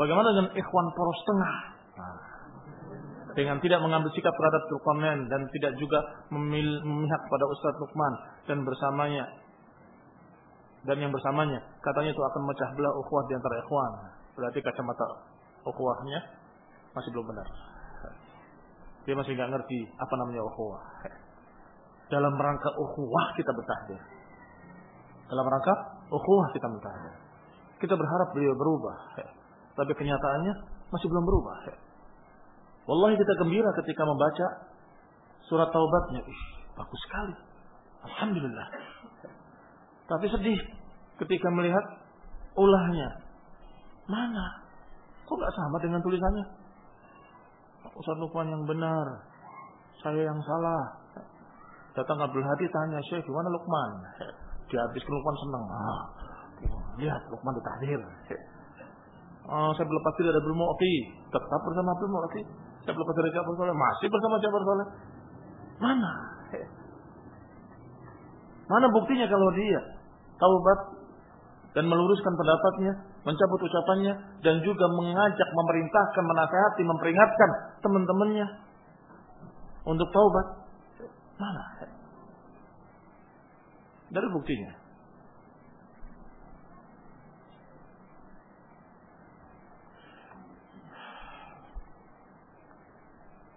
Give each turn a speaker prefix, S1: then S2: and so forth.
S1: Bagaimana dengan ikhwan poros tengah? Nah, dengan tidak mengambil sikap terhadap Zulkarnain dan tidak juga memihak pada Ustaz Lukman dan bersamanya dan yang bersamanya katanya itu akan memecah belah ukhuwah di antara ikhwan. Berarti kacamata ukhuwahnya masih belum benar. Dia masih nggak ngerti apa namanya ukhuwah. Dalam rangka ukhuwah kita bertahdir. Dalam rangka ukhuwah kita bertahdir. Kita berharap beliau berubah. Tapi kenyataannya masih belum berubah. Wallahi kita gembira ketika membaca surat taubatnya. Ih, bagus sekali. Alhamdulillah. Tapi sedih ketika melihat ulahnya. Mana? Kok nggak sama dengan tulisannya? Ustaz Lukman yang benar. Saya yang salah. Datang Abdul Hadi tanya, Syekh gimana Lukman? Dia habis Lukman senang. Ah, lihat Lukman ditahdir. Oh, saya berlepas diri dari Abdul Tetap bersama Abdul Mu'ti. Saya berlepas dari Jafar Soleh. Masih bersama Jafar Soleh. Mana? Mana buktinya kalau dia taubat dan meluruskan pendapatnya, mencabut ucapannya dan juga mengajak, memerintahkan, menasehati, memperingatkan teman-temannya untuk taubat. Mana? Dari buktinya.